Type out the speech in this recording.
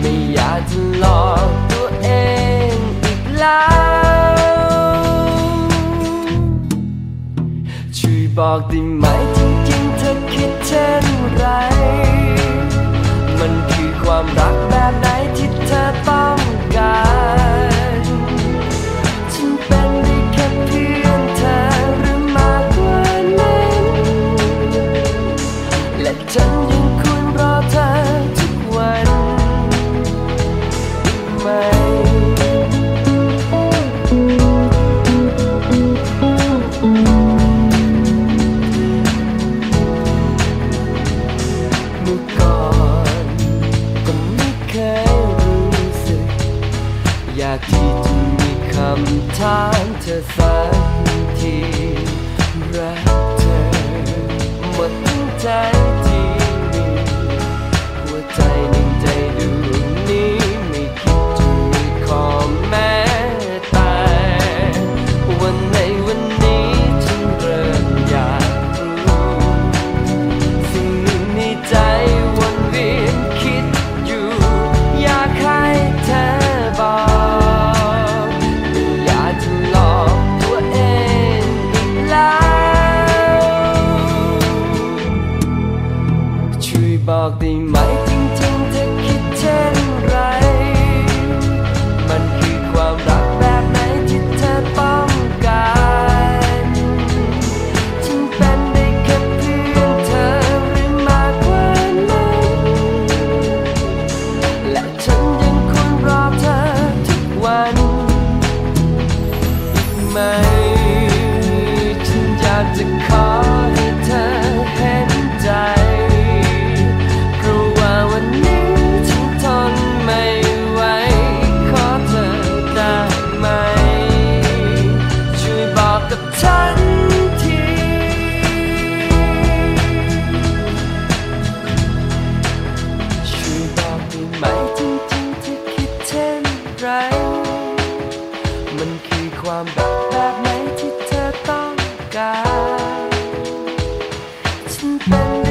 ไม่อยากจะหลอกตัวเองอีกแล้ว ช่วยบอกได้ไหมจริงๆเธอคิดเช่นไร มันคือความรัก อยากที่จะมีคำถามเธอสักทีรักเธอหมดใจ บอกได้ไหมจริงๆจะคิดเช่นไร มันคือความรักแบบไหนที่เธอต้องการ ฉันเป็นได้แค่เพื่อนเธอหรือมากกว่านั้น และฉันยังคงรอเธอทุกวันไหม ฉันอยากจะขอ ความรักแบบไหนที่เธอต้องการฉันเป็น